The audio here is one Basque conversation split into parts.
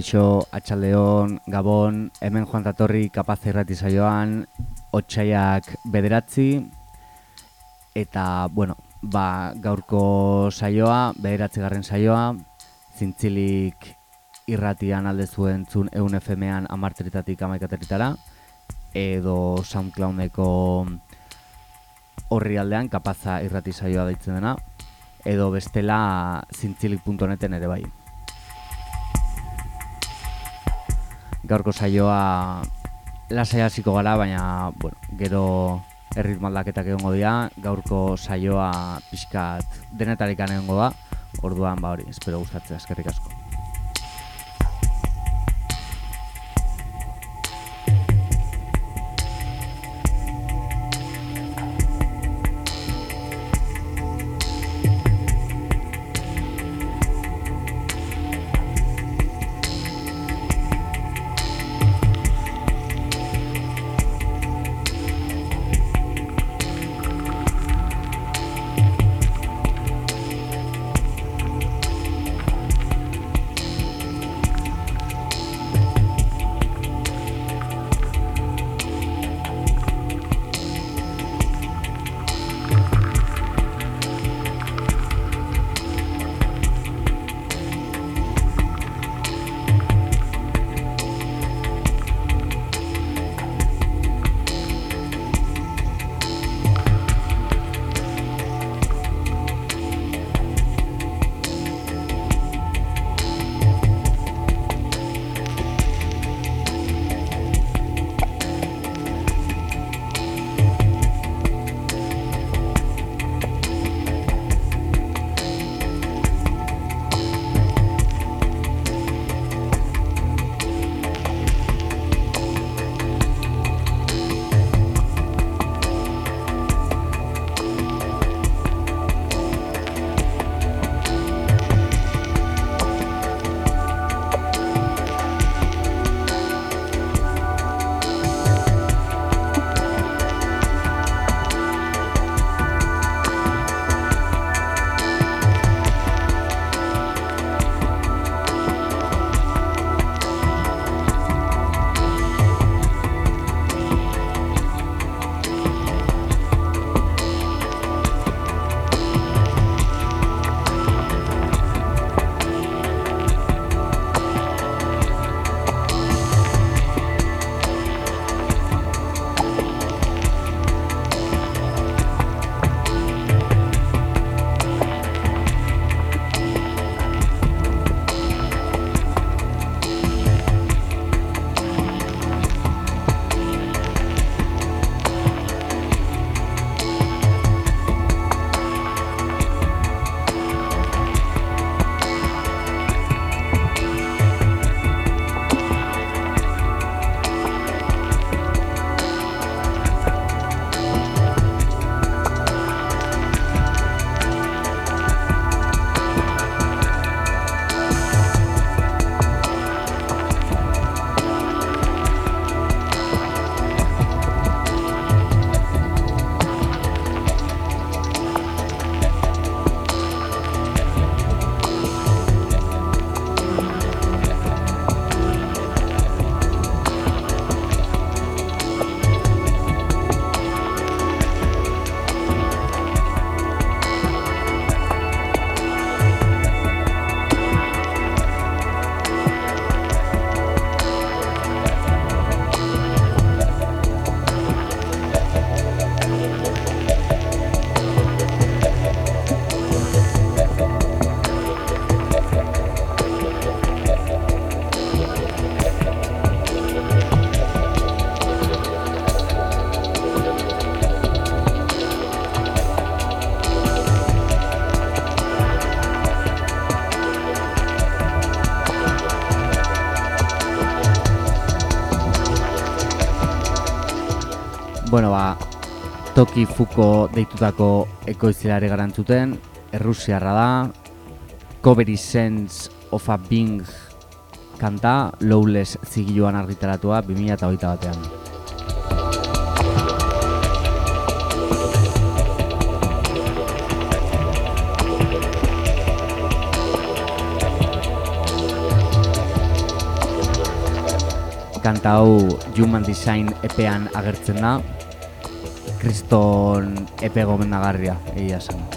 Kaixo, Atxaldeon, Gabon, hemen joan datorri kapaz irrati saioan, otxaiak bederatzi, eta, bueno, ba, gaurko saioa, bederatzi garren saioa, zintzilik irratian alde zuen zun eun FM-ean amarteritatik amaikateritara, edo SoundCloudeko horri aldean kapaza irrati saioa daitzen dena, edo bestela zintzilik.neten ere bai. Gaurko saioa lasai hasiko gara, baina bueno, gero erritmo aldaketak egongo dira, gaurko saioa pixkat denetarik egongo da, orduan ba hori, espero gustatzea, eskerrik asko. Toki Fuko deitutako ekoizilare garantzuten, errusiarra da, Coveri Sense of a Bing kanta, Lowless zigiluan argitaratua 2008 batean. kanta hau Human Design epean agertzen da. Kriston epe gomendagarria, egia zen.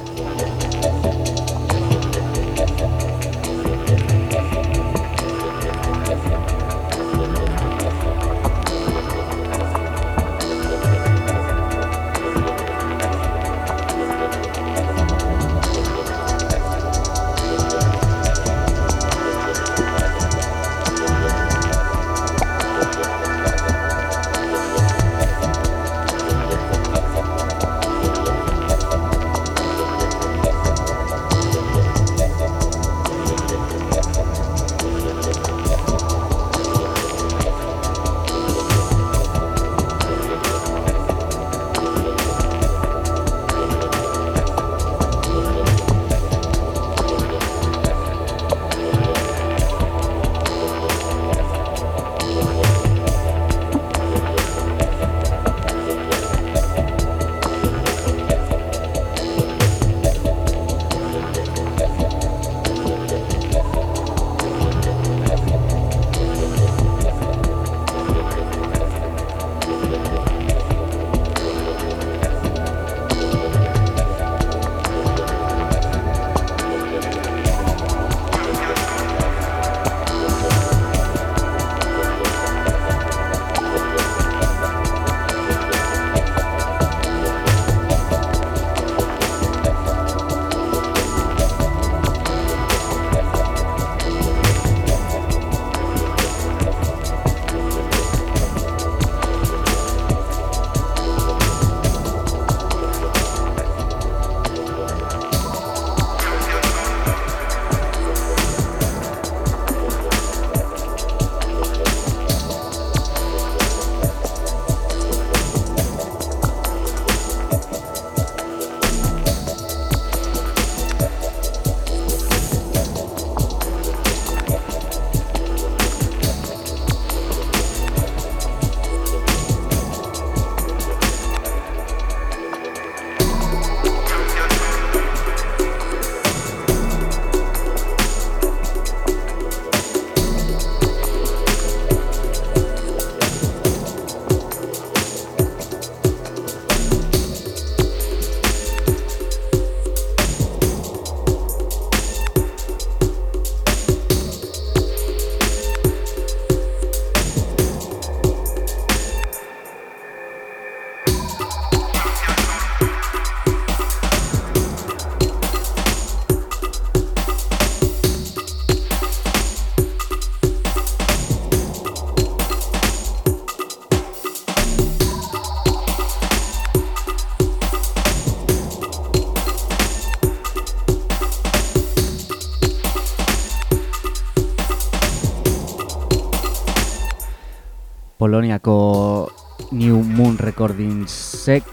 Poloniako New Moon Recordingsek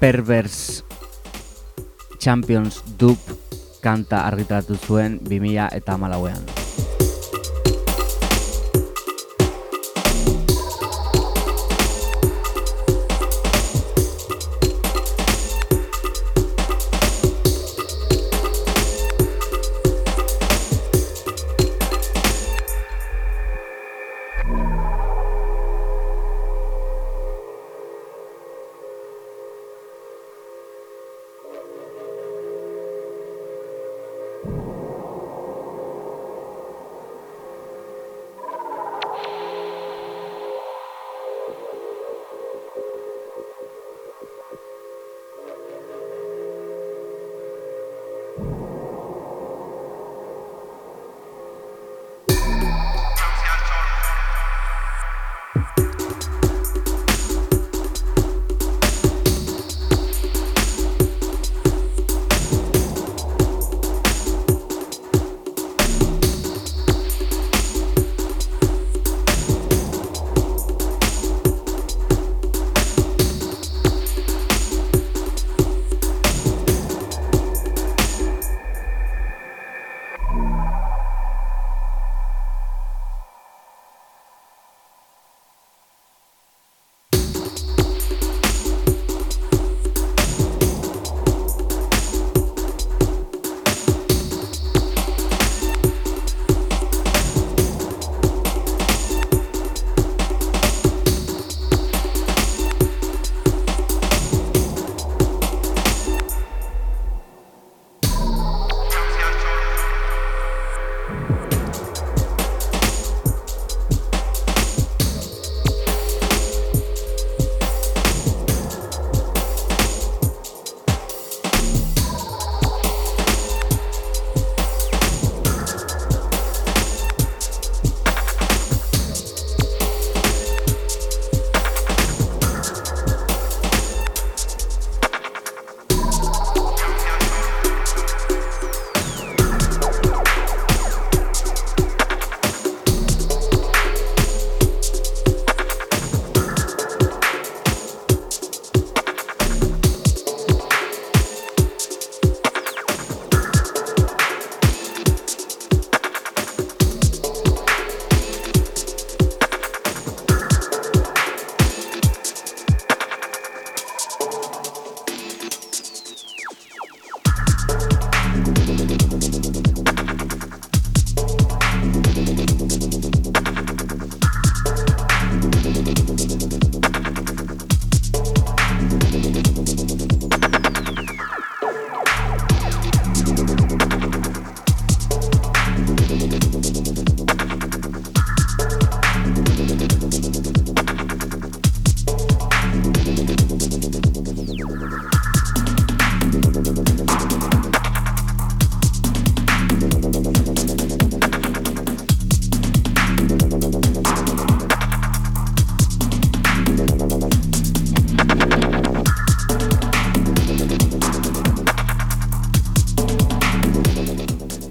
Perverse Champions Dub kanta argitaratu zuen 2000 eta malauean.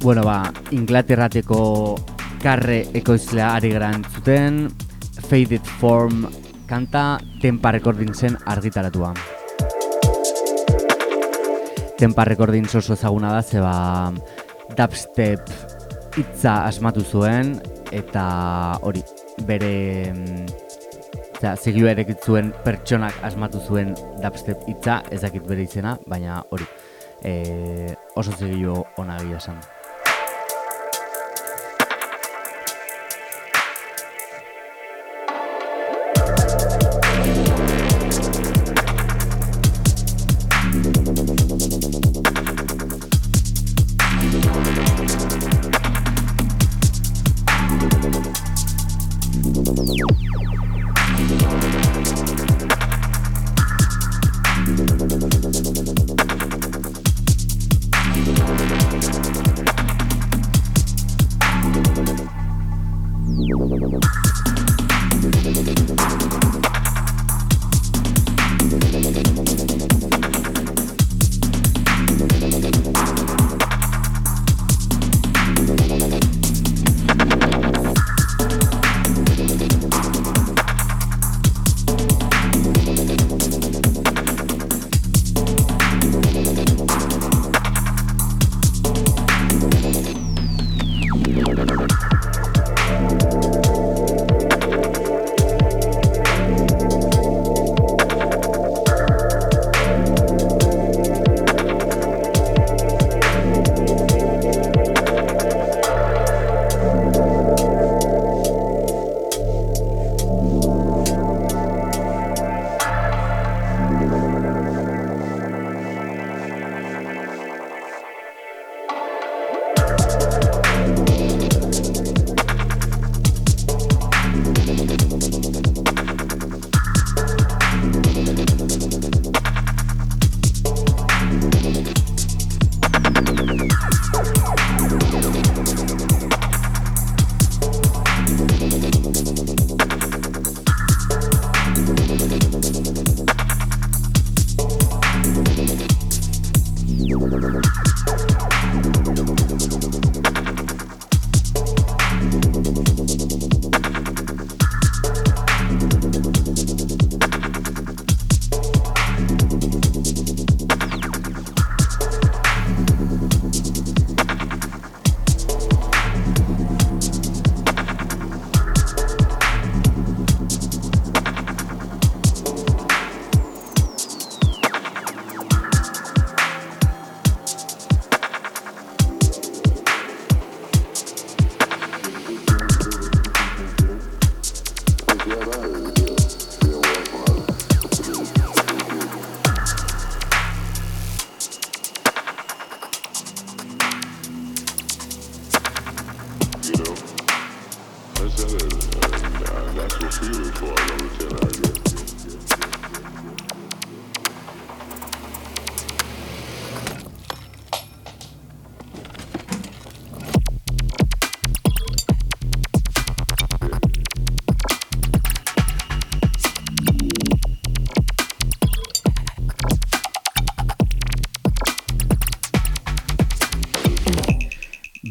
Bueno, ba, Inglaterrateko karre ekoizlea ari gara entzuten, Faded Form kanta Tempa Recordingsen argitaratua. Tempa Recordings oso ezaguna da, zeba dubstep hitza asmatu zuen, eta hori, bere Osea, zigio zuen pertsonak asmatu zuen dubstep hitza, ezakit bere izena, baina hori, e, oso zigio ona esan.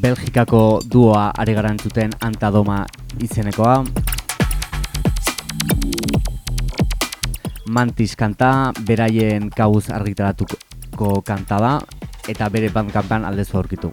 Belgikako duoa ari garantzuten antadoma izenekoa. Mantis kanta, beraien kauz argitaratuko kanta da, eta bere bandkampan aldezu aurkitu.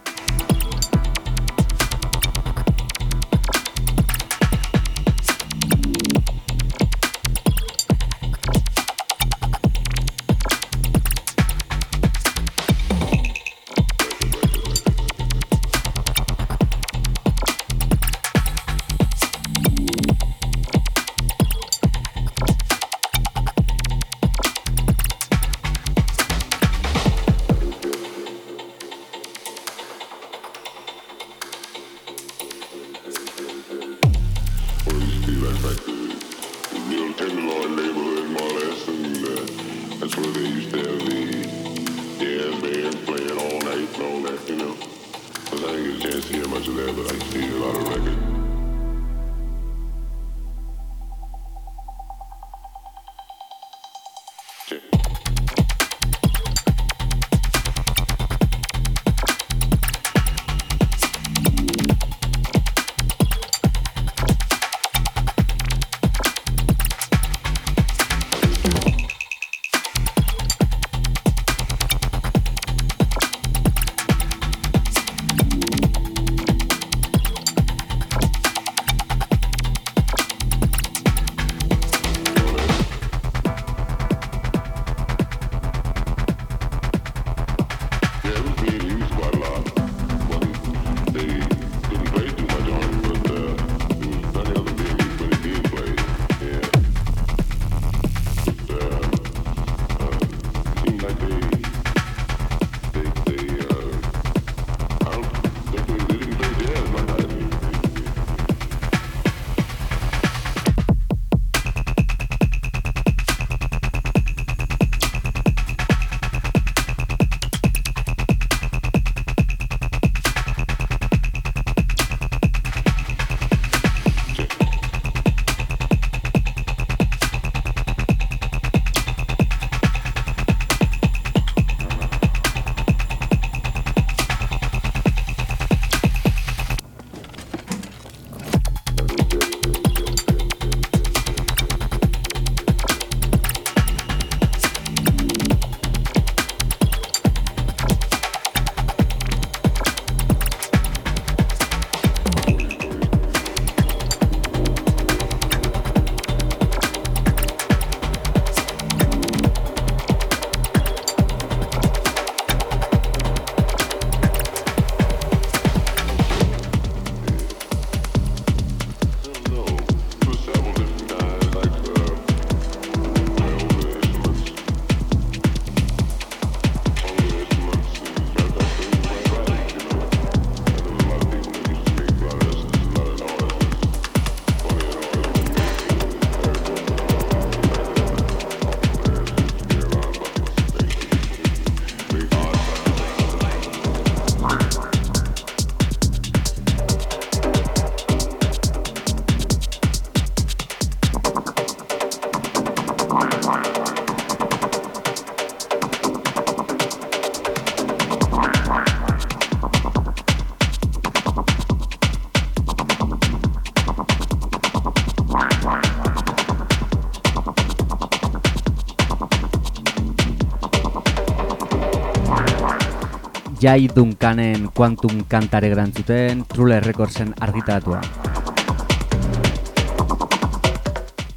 Jai Duncanen Quantum kantare grantzuten Trule Recordsen argitaratua.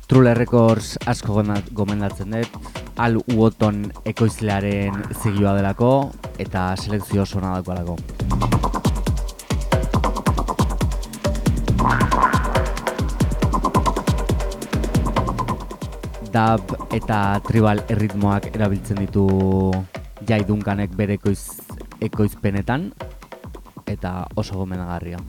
Trule Records asko gomendatzen dut, Al Uoton ekoizlearen zigioa delako eta selekzio oso nadako alako. dub eta tribal erritmoak erabiltzen ditu jaidunkanek bere ekoiz, ekoizpenetan eta oso gomenagarria.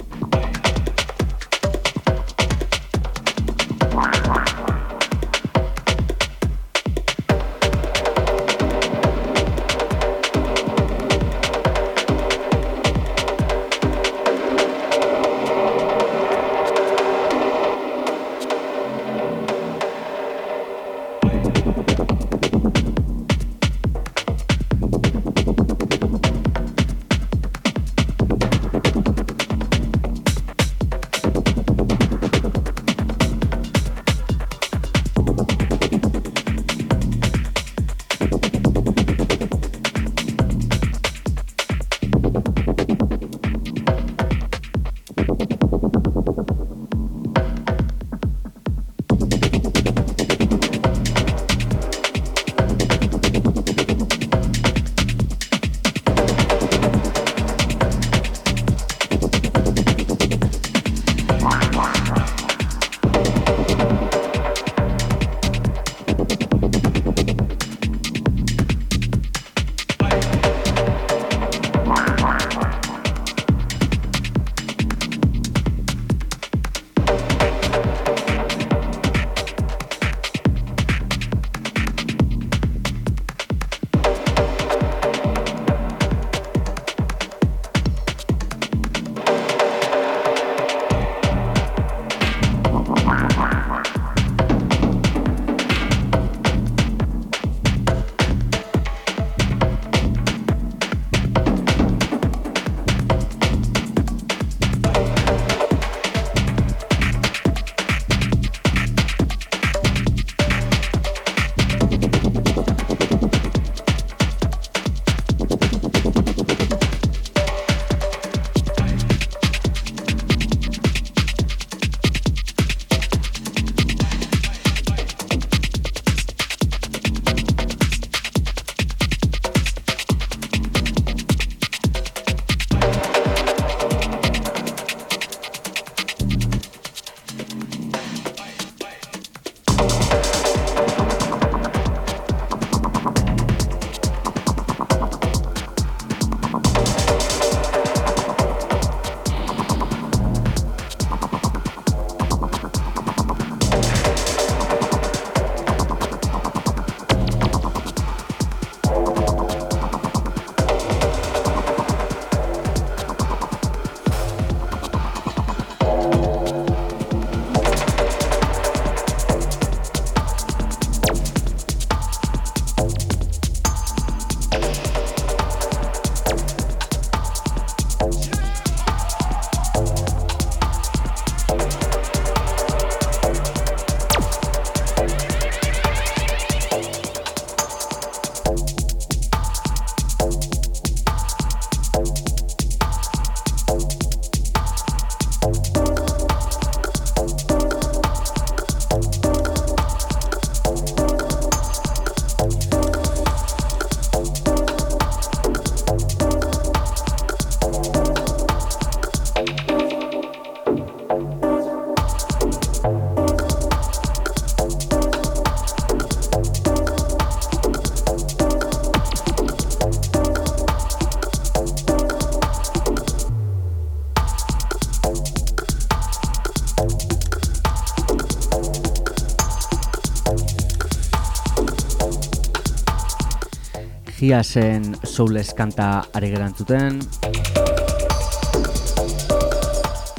Giasen Soules kanta ari gerantzuten.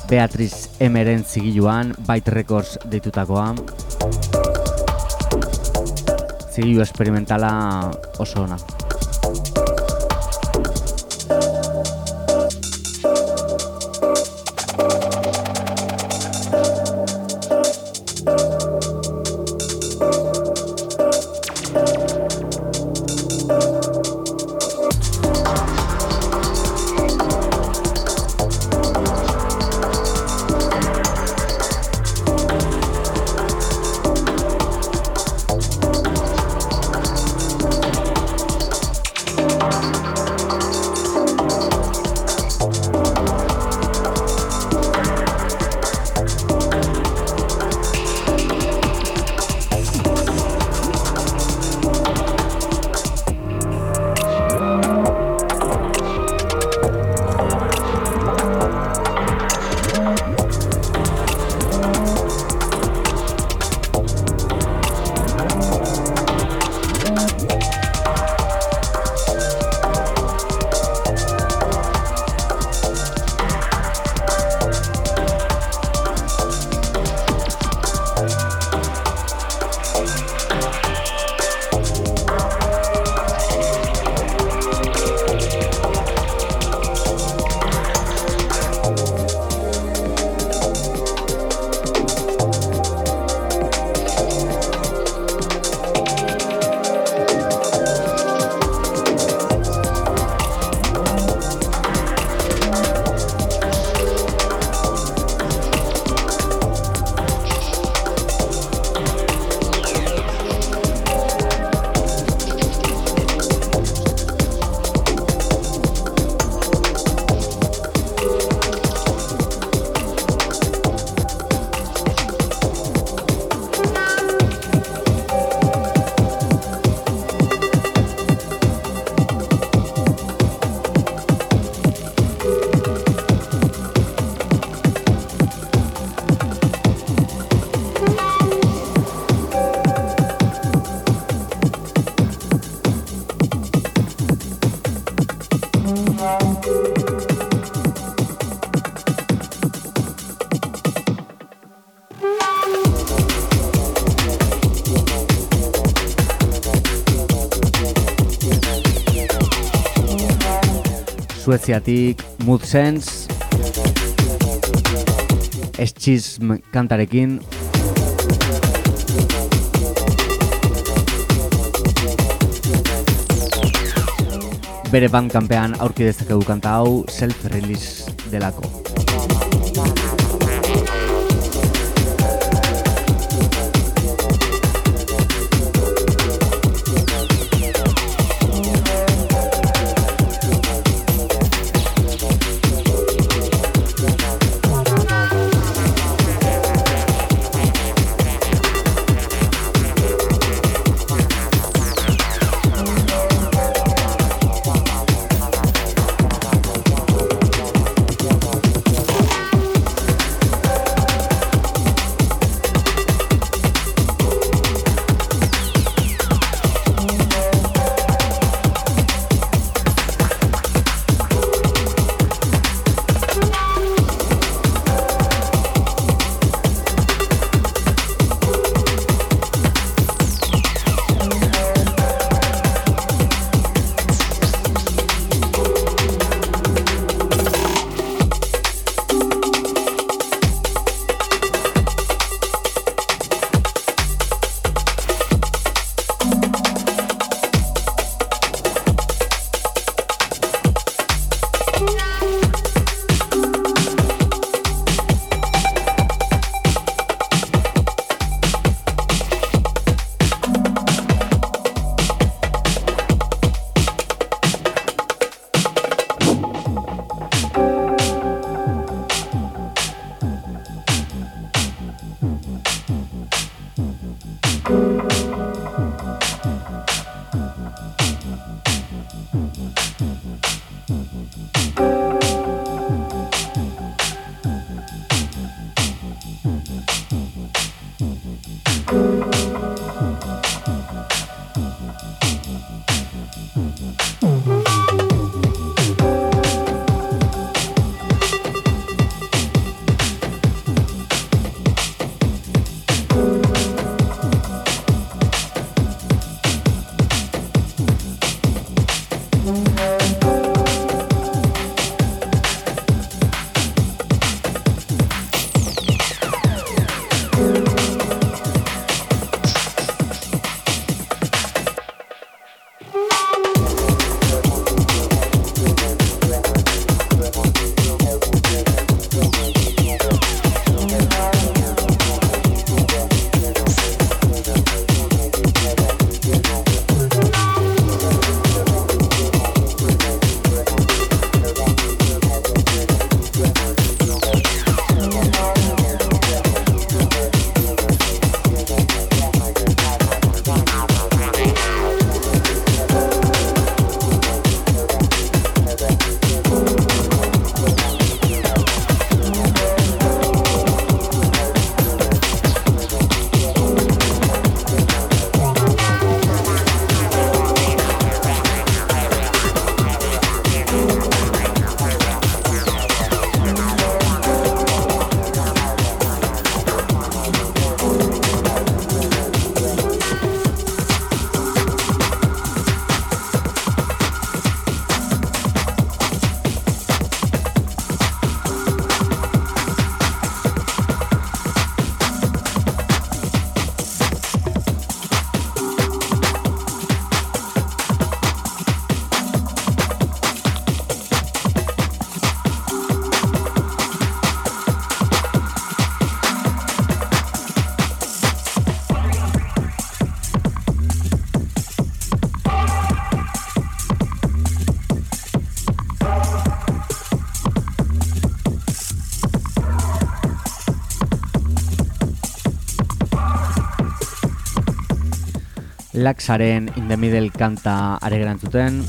Beatriz Emeren zigiluan Byte Records deitutakoa. Zigilu experimentala oso ona Sueziatik Mood Sense Eschism kantarekin Bere bandkampean aurki dezakegu kanta hau self-release delako. Laxaren In The Middle kanta are gerantzuten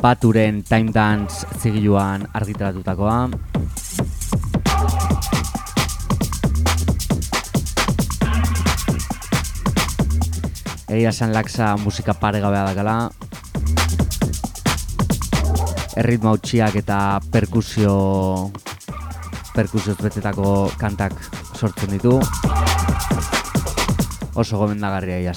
Baturen Time Dance zigiluan argitaratutakoa. Egia esan Laxa musika pare gabea dakala. Erritmo hautsiak eta perkusio perkusioz betetako kantak sortzen ditu oso gomendagarria ia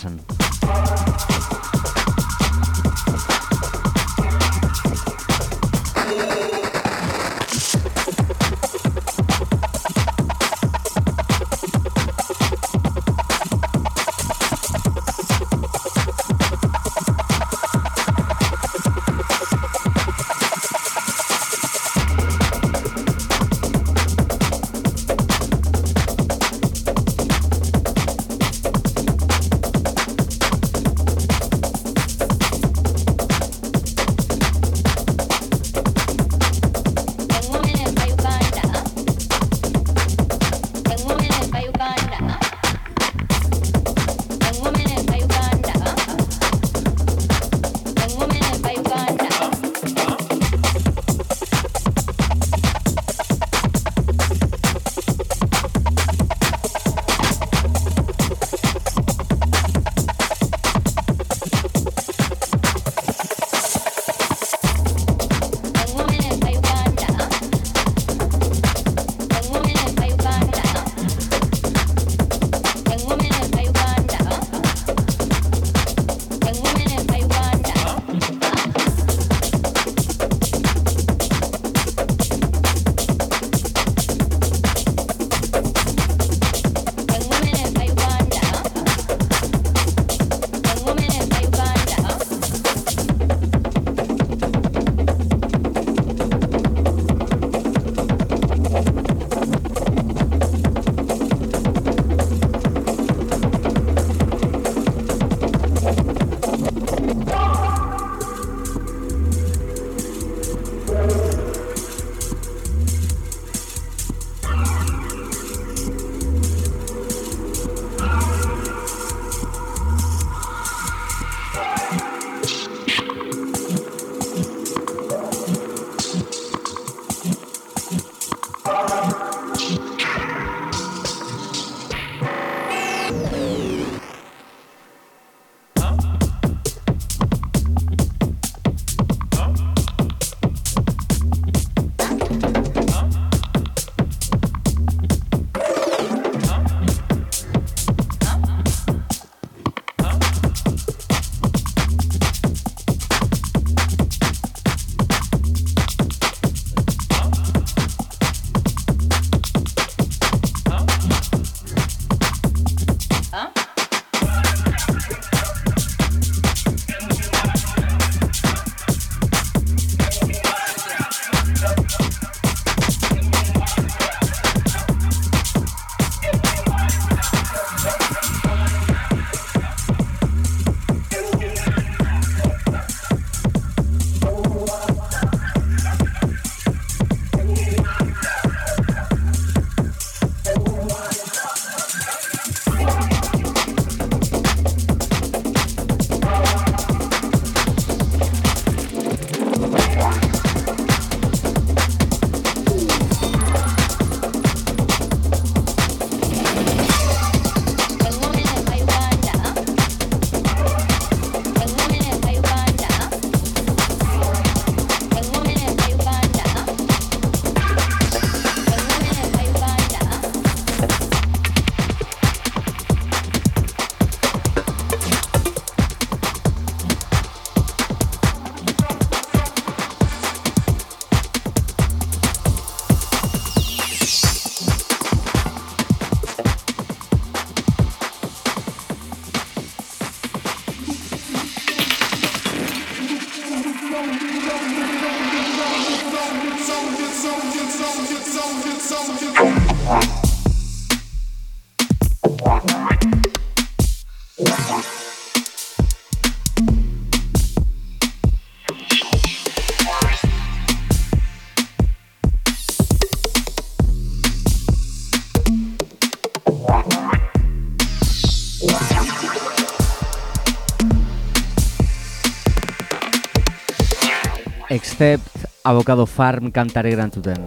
Except Avocado Farm kantare grantzuten.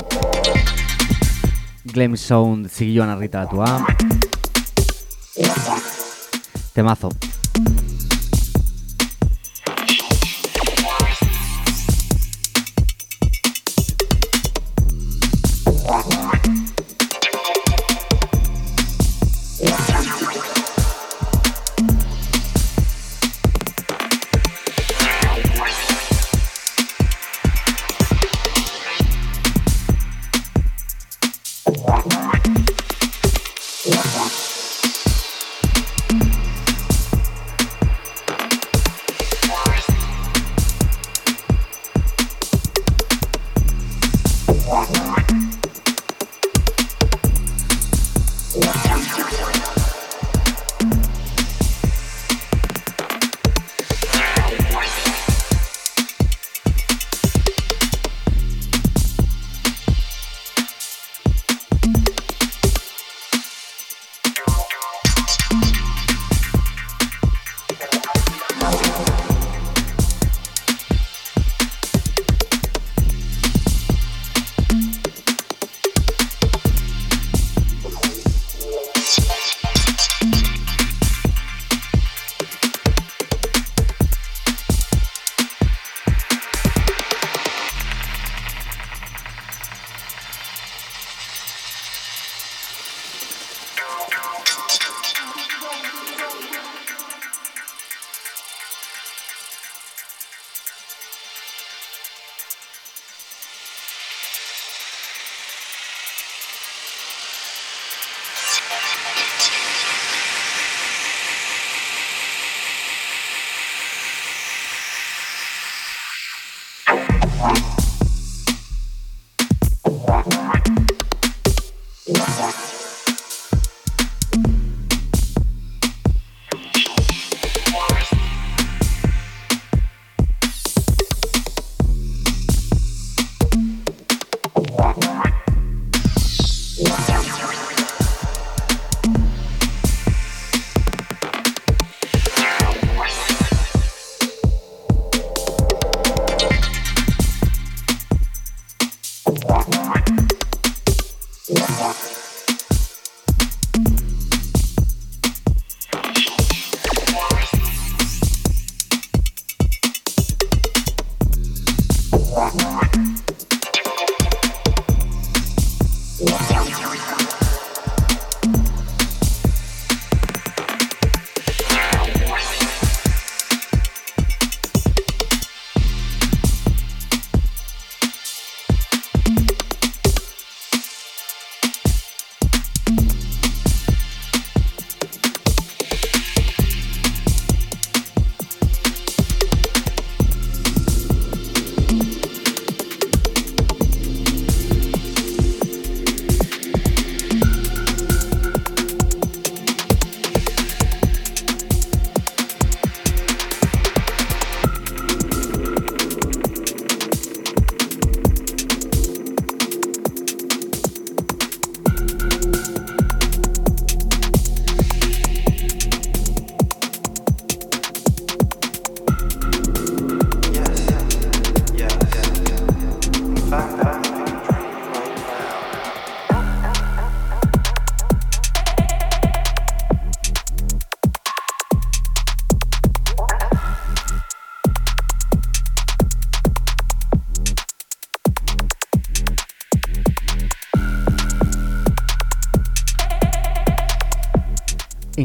Glam Sound zigioan argitaratua. Temazo.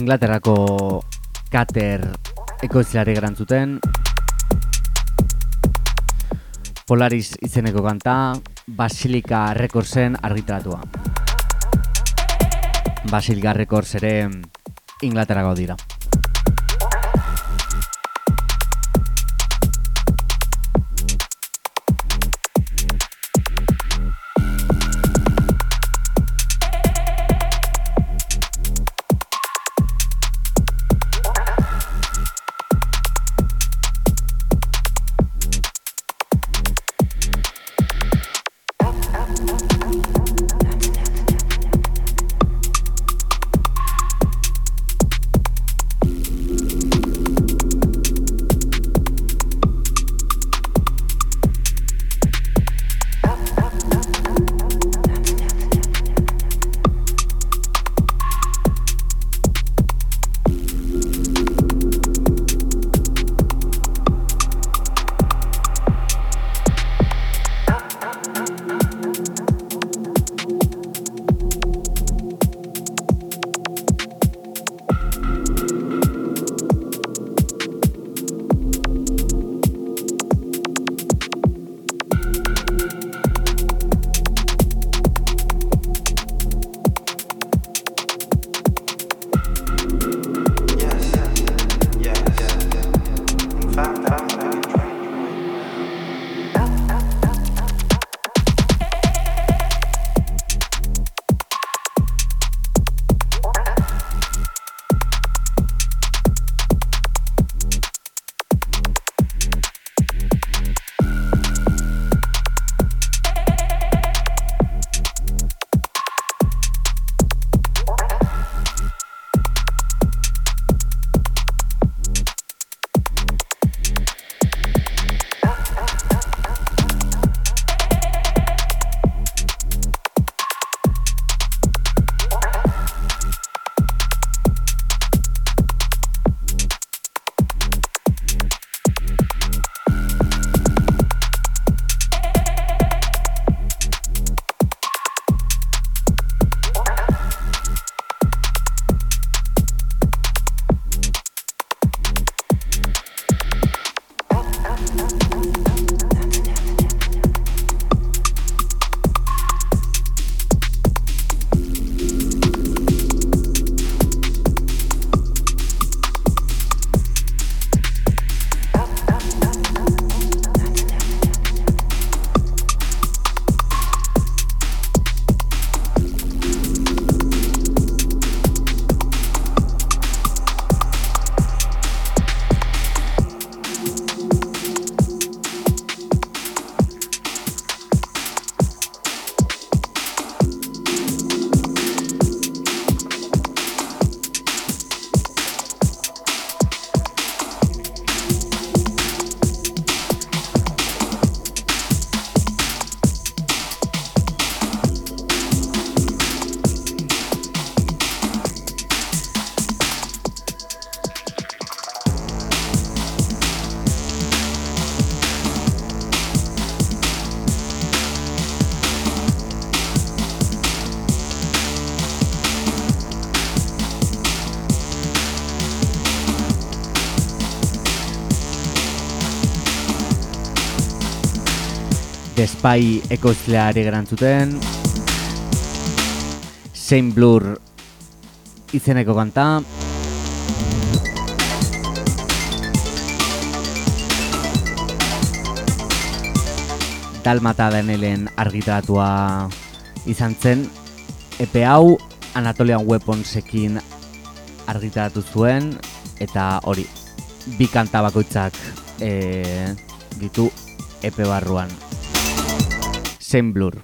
Inglaterrako kater ekoizilari gerantzuten Polaris izeneko kanta Basilika Recordsen argitaratua. Basilika Records ere Inglaterrako dira Despai ekoizlea ari gerantzuten Saint Blur izeneko kanta. Dalmata denelen argitaratua izan zen. Epe hau Anatolian Weaponsekin argitaratu zuen. Eta hori, bi kanta bakoitzak e, ditu epe barruan. Semblur.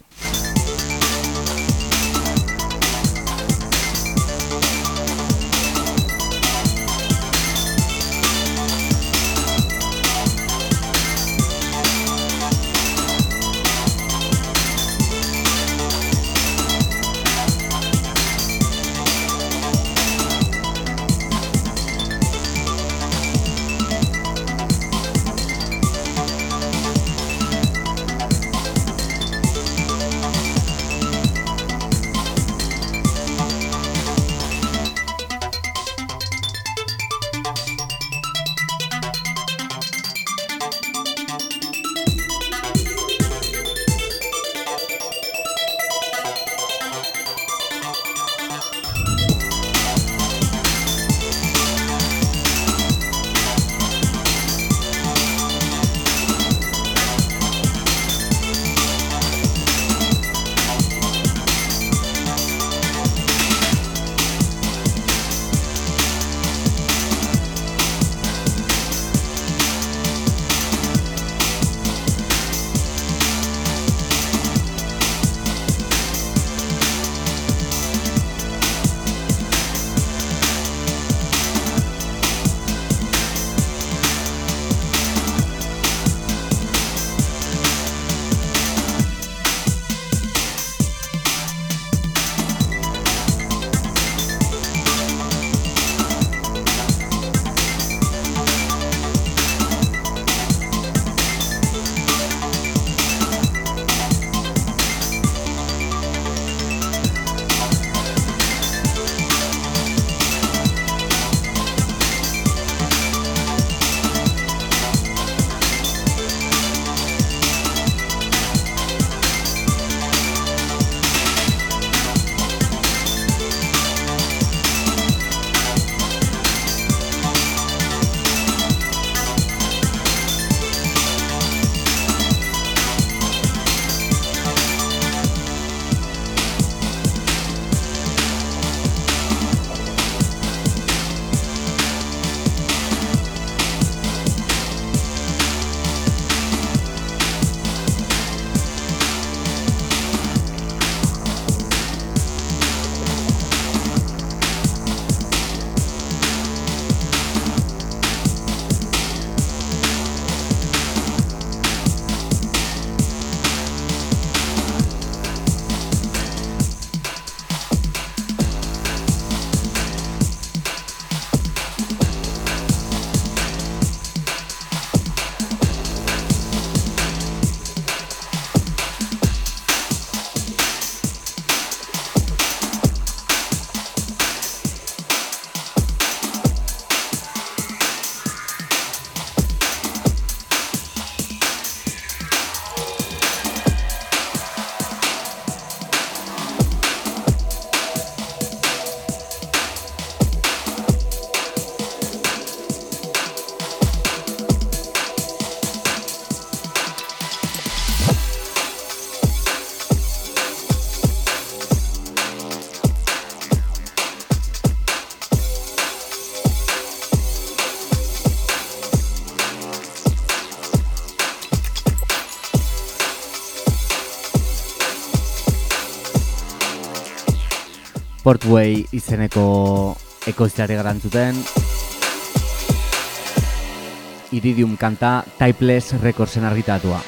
Portway izeneko ekoizteari garantzuten. Iridium kanta Typeless Recordsen argitatua.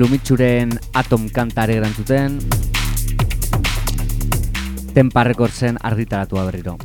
Lumitxuren Atom kantare erantzuten Tempa Rekordzen argitaratua berriro.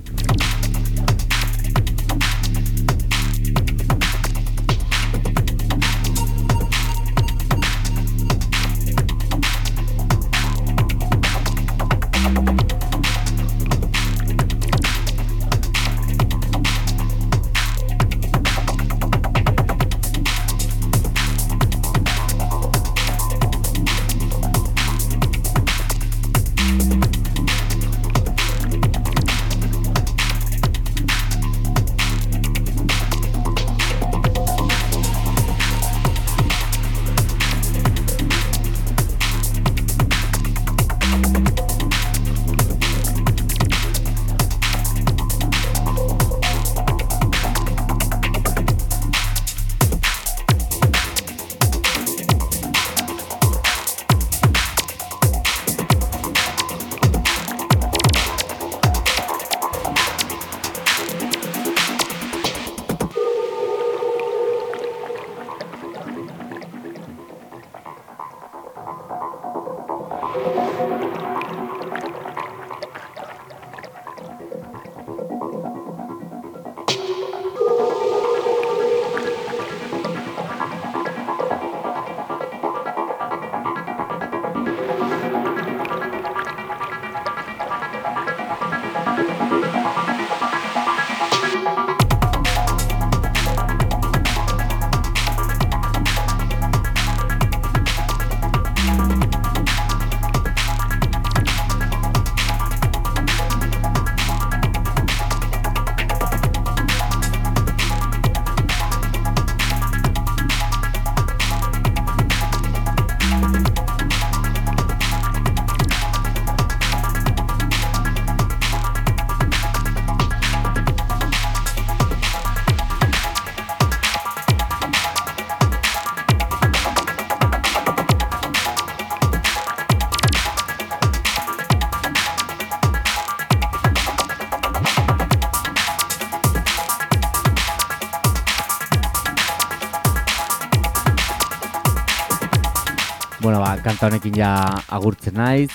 Kanta honekin ja agurtzen naiz.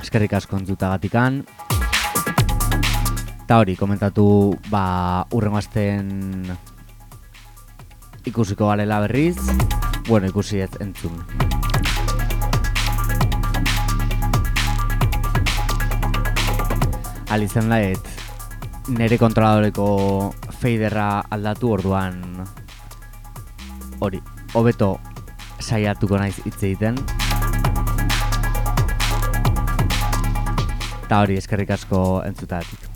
Eskerrik asko entzutagatikan. Ta hori, komentatu ba urrengo asten ikusiko galela berriz. Bueno, ikusi ez entzun. Alizen laet, nere kontroladoreko feiderra aldatu orduan hori, hobeto saiatuko naiz hitz egiten. Ta hori eskerrik asko entzutatik.